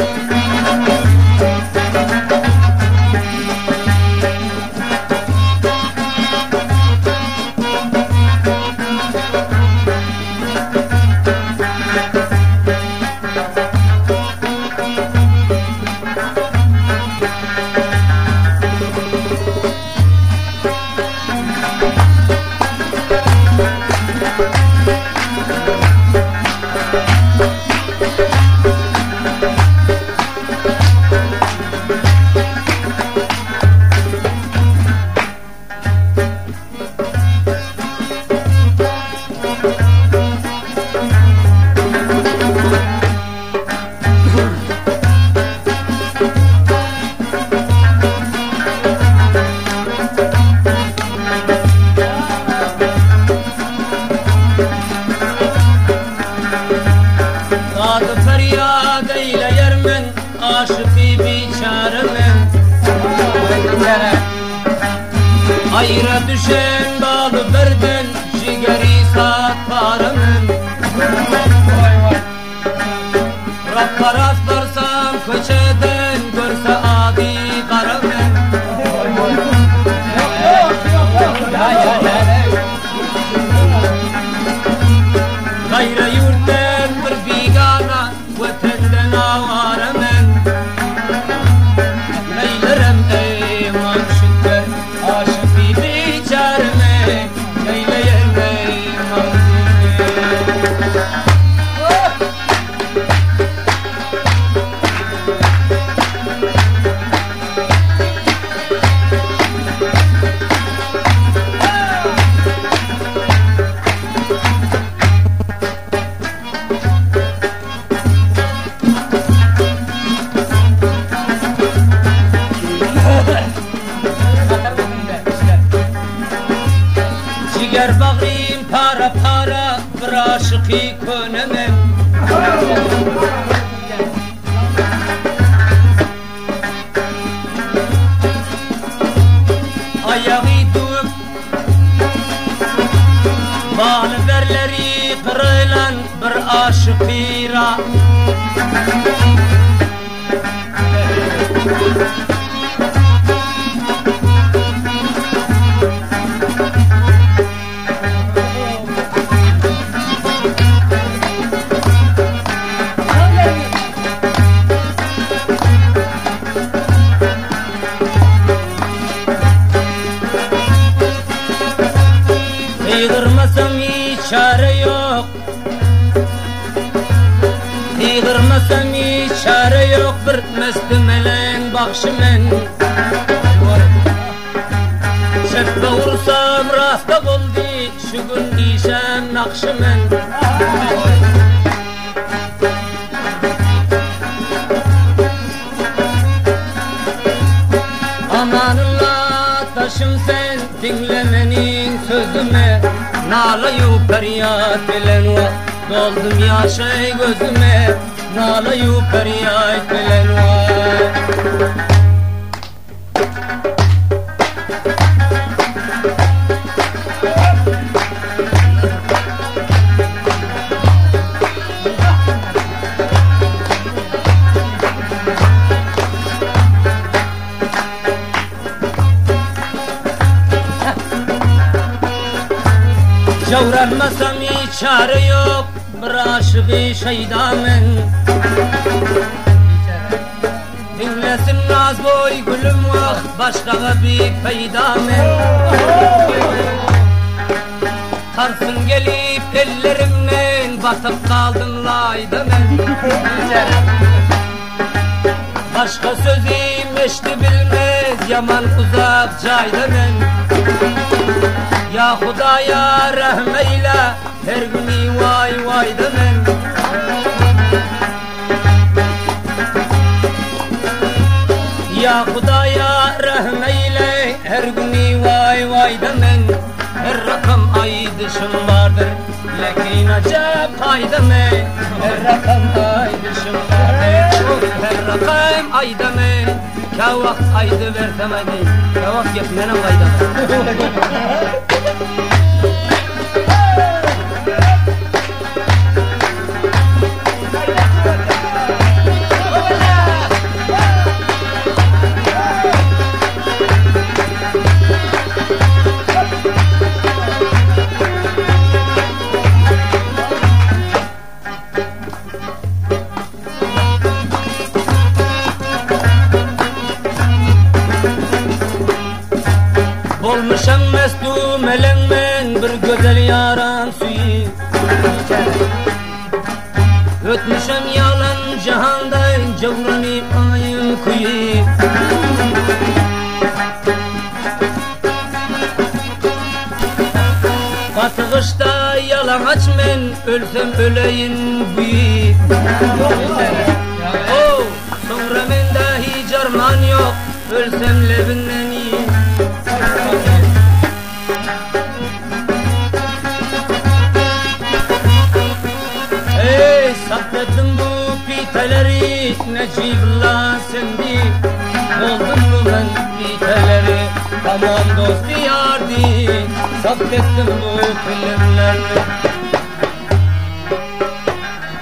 Música Dadı feryat eyleyer men Aşık biçare men Ayra düşen balı berden Jigeri sat Bağrım para para Bir aşıkı könemem Ayağı duup Bağlı berleri kırılan bir aşıkıra Yığırmasam çare yok. Yığırmasam hiç çare yok? Bir mestimelen bakşımen Şefbe vursam rasta buldu Şu gün dişem nakşımen Amanullah taşım sen dinlemenin sözüme Nala yuk periyat Doldum yaşay gözüme. Nala yuk periyat Cavranmasam hiç çare yok. Bir aşık-ı şeydamın Dinlesin naz boy gülüm vah Başka bir peydamın Tarsın gelip ellerimle Batıp kaldım layda ben Başka sözüm eşti bilmez Yaman uzak cayda ben ya Hudaya rahmeyle her günü vay vay demem Ya Hudaya rahmeyle her günü vay vay demem Her rakam ay dışım vardır Lakin acep ay deme Her rakam ay dışım vardır Her rakam ay deme Kavak aydı vertemedi. Kavak yetmenem ayda İçmelen men bir güzel yaran suyu. Ötmüşem yalan cihanda Cevranı ayın kuyu. Batığışta yalan aç Ölsem öleyin büyük Oh, sonra men dahi carman yok Ölsem lebinden ڪمانڊز ڊي آر ڊي سڀ ڪٿي